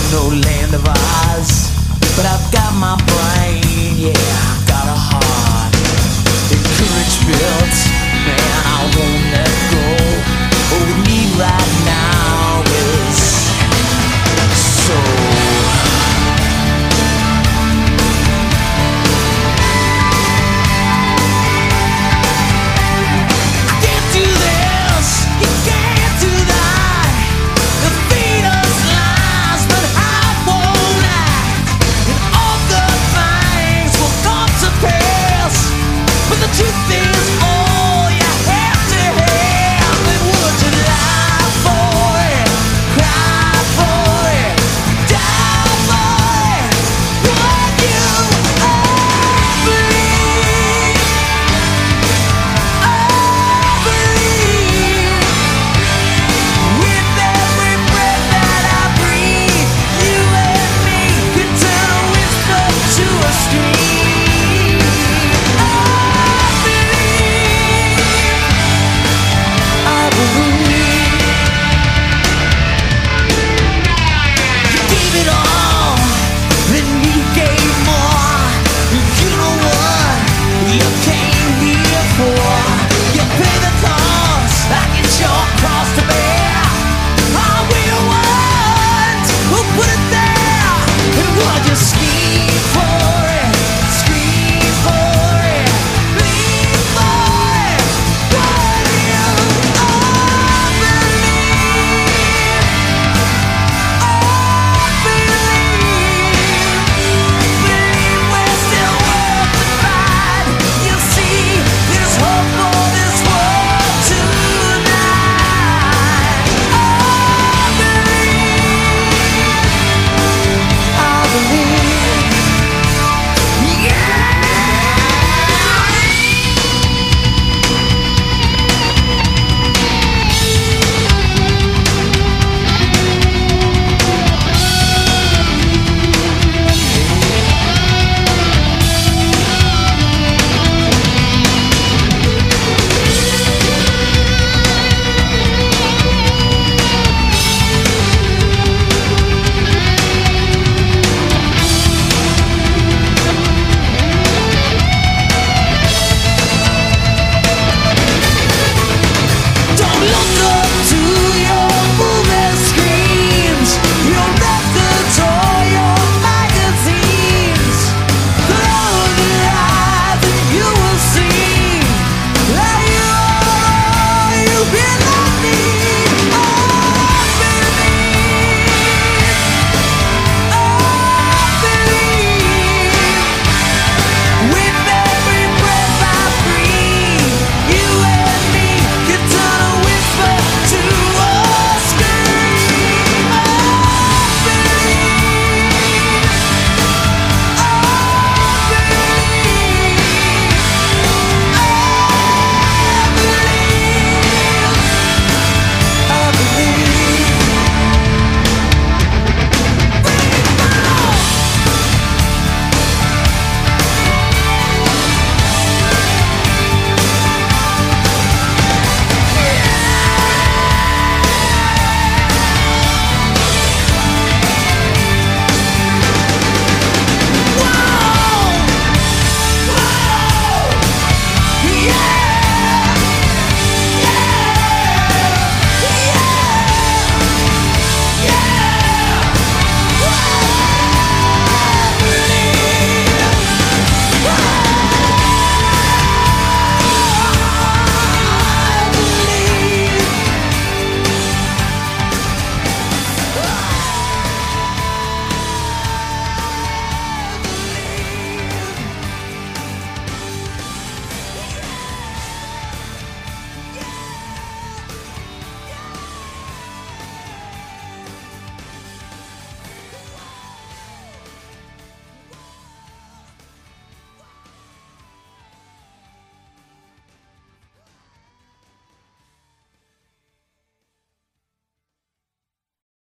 ain't no land of Oz, but I've got my brain, yeah, I've got a heart. Encourage built, man, I won't